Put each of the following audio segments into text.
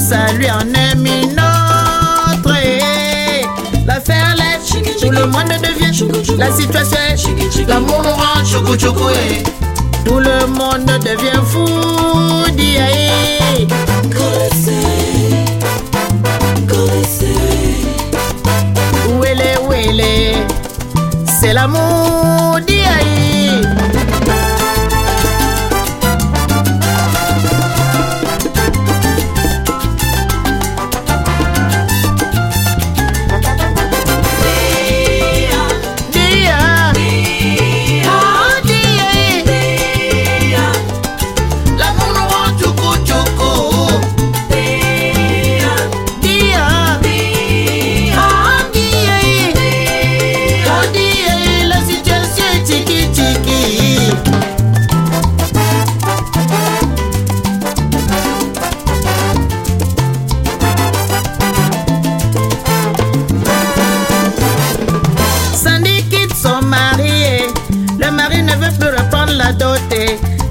salut en est notre. L'affaire l'est, tout le monde devient, la situation est, l'amour nous rend. Eh. Tout le monde devient fou, diaé. Ouele, ouele, c'est l'amour, diaé.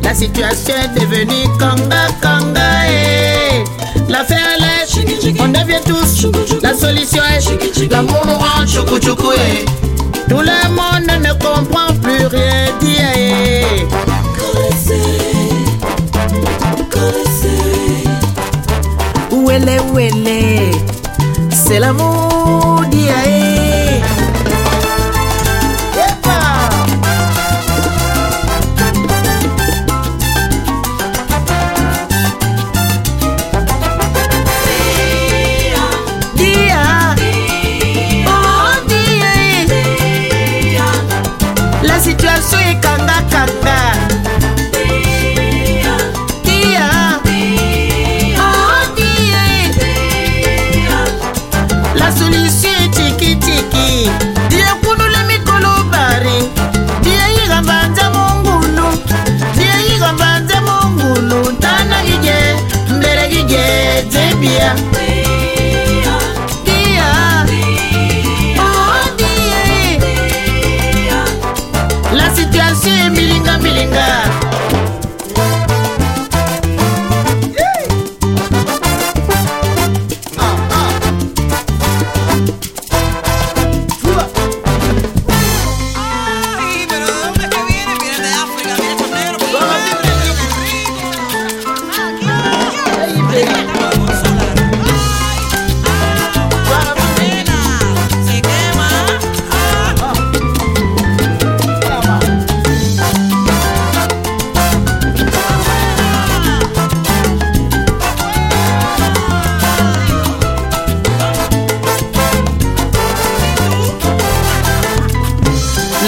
La situation est devenue kanga kanga. eh. L'affaire est, on devient tous. La solution est, l'amour nous rend choukou choukou. eh. Tout le monde ne comprend plus rien. Dit, eh. Où elle est, où elle est? C'est l'amour, dit,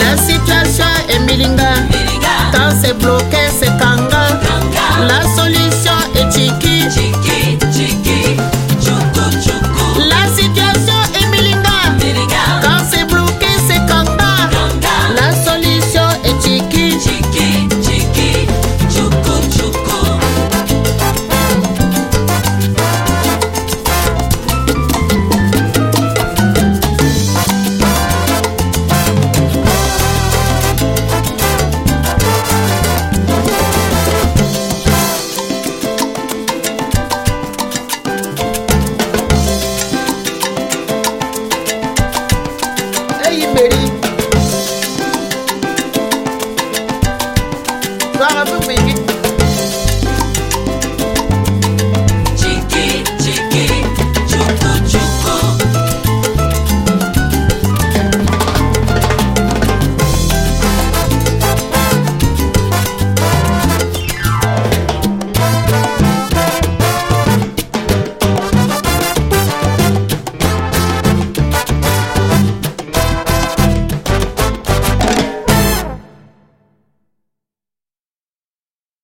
La situation est milinga. Quand c'est bloqué, c'est kanga. La solution